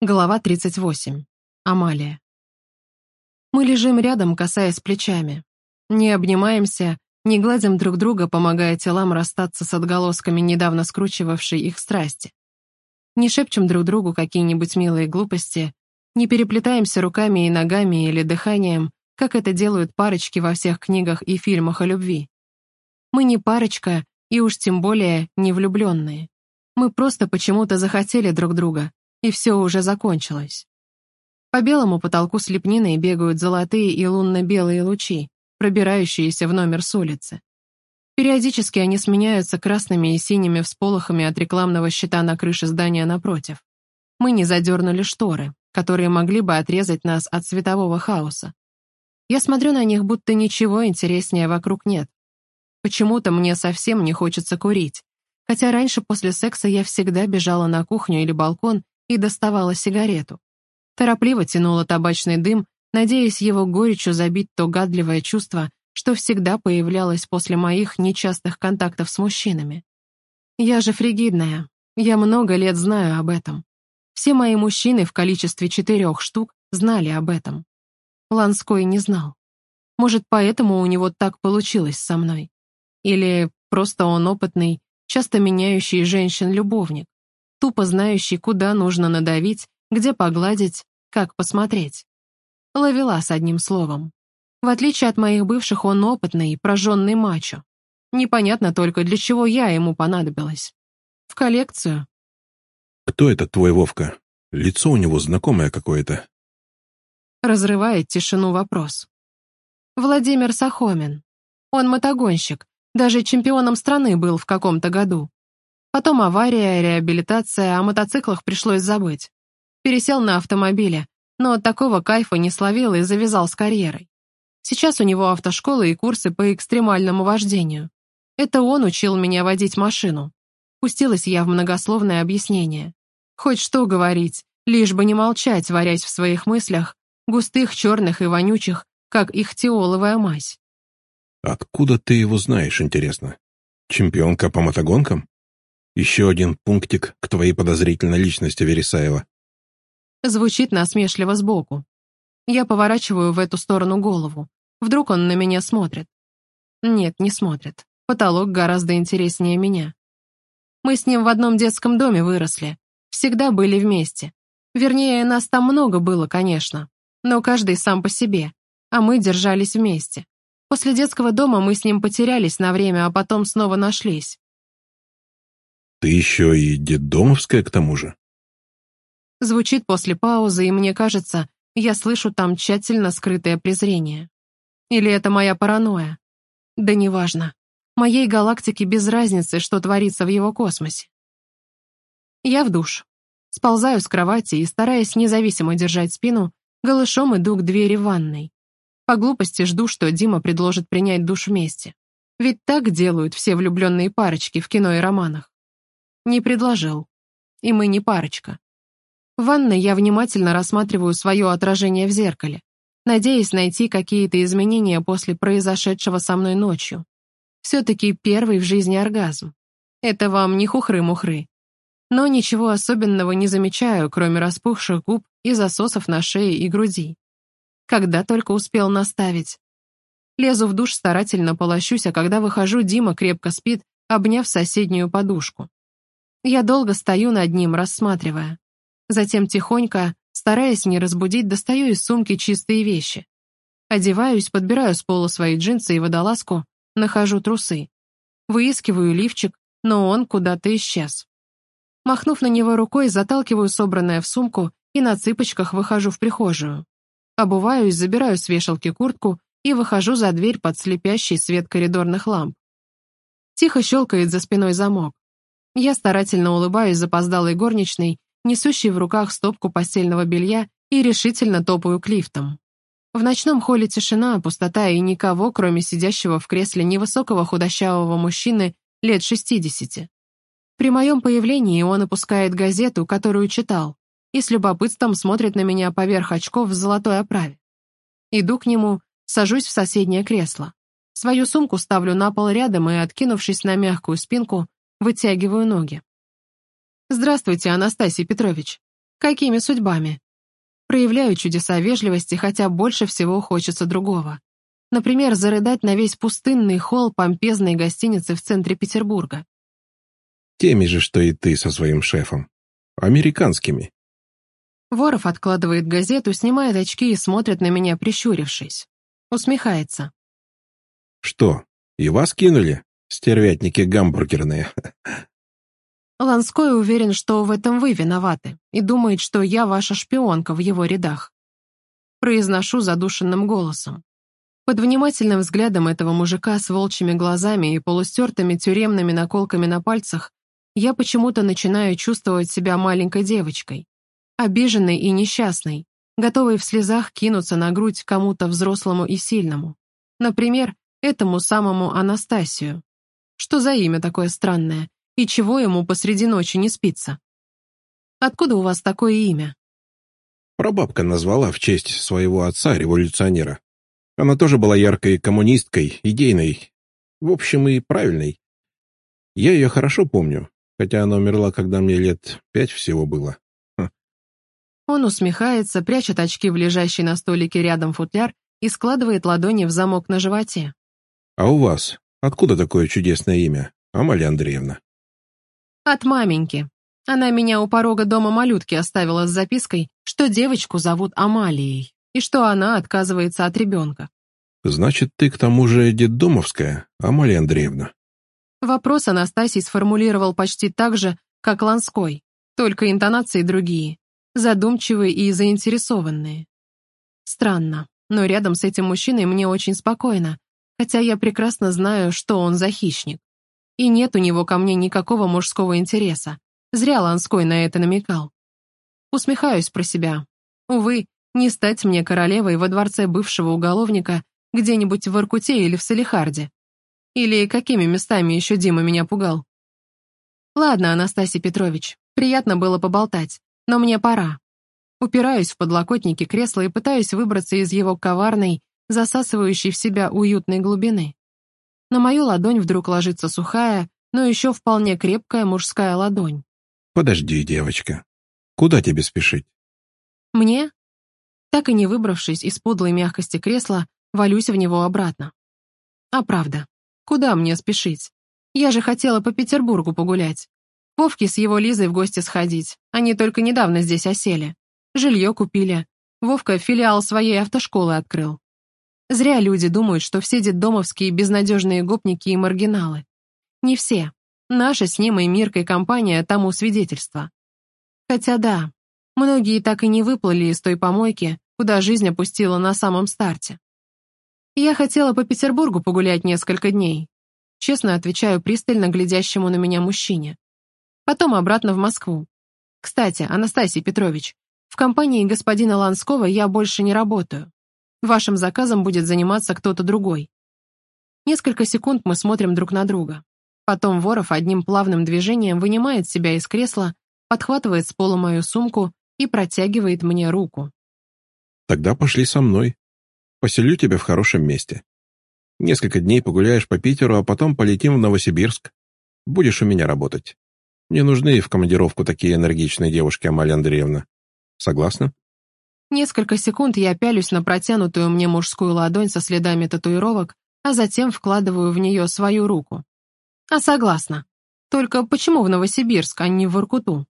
Глава 38. Амалия. Мы лежим рядом, касаясь плечами. Не обнимаемся, не гладим друг друга, помогая телам расстаться с отголосками недавно скручивавшей их страсти. Не шепчем друг другу какие-нибудь милые глупости, не переплетаемся руками и ногами или дыханием, как это делают парочки во всех книгах и фильмах о любви. Мы не парочка, и уж тем более не влюбленные. Мы просто почему-то захотели друг друга, и все уже закончилось. По белому потолку с лепниной бегают золотые и лунно-белые лучи, пробирающиеся в номер с улицы. Периодически они сменяются красными и синими всполохами от рекламного щита на крыше здания напротив. Мы не задернули шторы, которые могли бы отрезать нас от светового хаоса. Я смотрю на них, будто ничего интереснее вокруг нет. Почему-то мне совсем не хочется курить, хотя раньше после секса я всегда бежала на кухню или балкон и доставала сигарету. Торопливо тянула табачный дым, надеясь его горечью забить то гадливое чувство, что всегда появлялось после моих нечастых контактов с мужчинами. Я же фригидная, я много лет знаю об этом. Все мои мужчины в количестве четырех штук знали об этом. Ланской не знал. Может, поэтому у него так получилось со мной. Или просто он опытный, часто меняющий женщин-любовник тупо знающий, куда нужно надавить, где погладить, как посмотреть. Ловила с одним словом. В отличие от моих бывших, он опытный, прожженный мачо. Непонятно только, для чего я ему понадобилась. В коллекцию. «Кто это твой Вовка? Лицо у него знакомое какое-то». Разрывает тишину вопрос. Владимир Сахомин. Он мотогонщик, даже чемпионом страны был в каком-то году. Потом авария, реабилитация, о мотоциклах пришлось забыть. Пересел на автомобиле, но от такого кайфа не словил и завязал с карьерой. Сейчас у него автошкола и курсы по экстремальному вождению. Это он учил меня водить машину. Пустилась я в многословное объяснение. Хоть что говорить, лишь бы не молчать, варясь в своих мыслях, густых, черных и вонючих, как их теоловая мазь. «Откуда ты его знаешь, интересно? Чемпионка по мотогонкам?» Еще один пунктик к твоей подозрительной личности, Вересаева. Звучит насмешливо сбоку. Я поворачиваю в эту сторону голову. Вдруг он на меня смотрит. Нет, не смотрит. Потолок гораздо интереснее меня. Мы с ним в одном детском доме выросли. Всегда были вместе. Вернее, нас там много было, конечно. Но каждый сам по себе. А мы держались вместе. После детского дома мы с ним потерялись на время, а потом снова нашлись. Ты еще и детдомовская к тому же. Звучит после паузы, и мне кажется, я слышу там тщательно скрытое презрение. Или это моя паранойя? Да неважно. Моей галактике без разницы, что творится в его космосе. Я в душ. Сползаю с кровати и, стараясь независимо держать спину, голышом иду к двери ванной. По глупости жду, что Дима предложит принять душ вместе. Ведь так делают все влюбленные парочки в кино и романах. Не предложил. И мы не парочка. В ванной я внимательно рассматриваю свое отражение в зеркале, надеясь найти какие-то изменения после произошедшего со мной ночью. Все-таки первый в жизни оргазм. Это вам не хухры-мухры. Но ничего особенного не замечаю, кроме распухших губ и засосов на шее и груди. Когда только успел наставить. Лезу в душ, старательно полощусь, а когда выхожу, Дима крепко спит, обняв соседнюю подушку. Я долго стою над ним, рассматривая. Затем тихонько, стараясь не разбудить, достаю из сумки чистые вещи. Одеваюсь, подбираю с пола свои джинсы и водолазку, нахожу трусы. Выискиваю лифчик, но он куда-то исчез. Махнув на него рукой, заталкиваю собранное в сумку и на цыпочках выхожу в прихожую. Обуваюсь, забираю с вешалки куртку и выхожу за дверь под слепящий свет коридорных ламп. Тихо щелкает за спиной замок. Я старательно улыбаюсь запоздалой горничной, несущей в руках стопку постельного белья, и решительно топаю к лифтам. В ночном холле тишина, пустота и никого, кроме сидящего в кресле невысокого худощавого мужчины лет шестидесяти. При моем появлении он опускает газету, которую читал, и с любопытством смотрит на меня поверх очков в золотой оправе. Иду к нему, сажусь в соседнее кресло. Свою сумку ставлю на пол рядом и, откинувшись на мягкую спинку, Вытягиваю ноги. «Здравствуйте, Анастасий Петрович». Какими судьбами? Проявляю чудеса вежливости, хотя больше всего хочется другого. Например, зарыдать на весь пустынный холл помпезной гостиницы в центре Петербурга. Теми же, что и ты со своим шефом. Американскими. Воров откладывает газету, снимает очки и смотрит на меня, прищурившись. Усмехается. Что, и вас кинули, стервятники гамбургерные? Ланской уверен, что в этом вы виноваты, и думает, что я ваша шпионка в его рядах. Произношу задушенным голосом. Под внимательным взглядом этого мужика с волчьими глазами и полустертыми тюремными наколками на пальцах я почему-то начинаю чувствовать себя маленькой девочкой, обиженной и несчастной, готовой в слезах кинуться на грудь кому-то взрослому и сильному. Например, этому самому Анастасию. Что за имя такое странное? И чего ему посреди ночи не спится? Откуда у вас такое имя? Прабабка назвала в честь своего отца-революционера. Она тоже была яркой коммунисткой, идейной, в общем, и правильной. Я ее хорошо помню, хотя она умерла, когда мне лет пять всего было. Ха. Он усмехается, прячет очки в лежащий на столике рядом футляр и складывает ладони в замок на животе. «А у вас откуда такое чудесное имя, Амалия Андреевна?» «От маменьки. Она меня у порога дома малютки оставила с запиской, что девочку зовут Амалией, и что она отказывается от ребенка». «Значит, ты к тому же детдомовская, Амалия Андреевна?» Вопрос Анастасий сформулировал почти так же, как Ланской, только интонации другие, задумчивые и заинтересованные. Странно, но рядом с этим мужчиной мне очень спокойно, хотя я прекрасно знаю, что он за хищник. И нет у него ко мне никакого мужского интереса. Зря Ланской на это намекал. Усмехаюсь про себя. Увы, не стать мне королевой во дворце бывшего уголовника где-нибудь в Иркуте или в Салихарде. Или какими местами еще Дима меня пугал? Ладно, Анастасий Петрович, приятно было поболтать, но мне пора. Упираюсь в подлокотники кресла и пытаюсь выбраться из его коварной, засасывающей в себя уютной глубины. На мою ладонь вдруг ложится сухая, но еще вполне крепкая мужская ладонь. «Подожди, девочка. Куда тебе спешить?» «Мне?» Так и не выбравшись из подлой мягкости кресла, валюсь в него обратно. А правда, Куда мне спешить? Я же хотела по Петербургу погулять. Вовке с его Лизой в гости сходить. Они только недавно здесь осели. Жилье купили. Вовка филиал своей автошколы открыл. Зря люди думают, что все детдомовские безнадежные гопники и маргиналы. Не все. Наша с ним и Миркой компания тому свидетельство. Хотя да, многие так и не выплыли из той помойки, куда жизнь опустила на самом старте. Я хотела по Петербургу погулять несколько дней. Честно отвечаю пристально глядящему на меня мужчине. Потом обратно в Москву. Кстати, Анастасий Петрович, в компании господина Ланского я больше не работаю. Вашим заказом будет заниматься кто-то другой. Несколько секунд мы смотрим друг на друга. Потом Воров одним плавным движением вынимает себя из кресла, подхватывает с пола мою сумку и протягивает мне руку. «Тогда пошли со мной», Поселю тебя в хорошем месте. Несколько дней погуляешь по Питеру, а потом полетим в Новосибирск. Будешь у меня работать. Мне нужны в командировку такие энергичные девушки, Амалия Андреевна. Согласна?» Несколько секунд я пялюсь на протянутую мне мужскую ладонь со следами татуировок, а затем вкладываю в нее свою руку. А согласна. Только почему в Новосибирск, а не в Иркуту?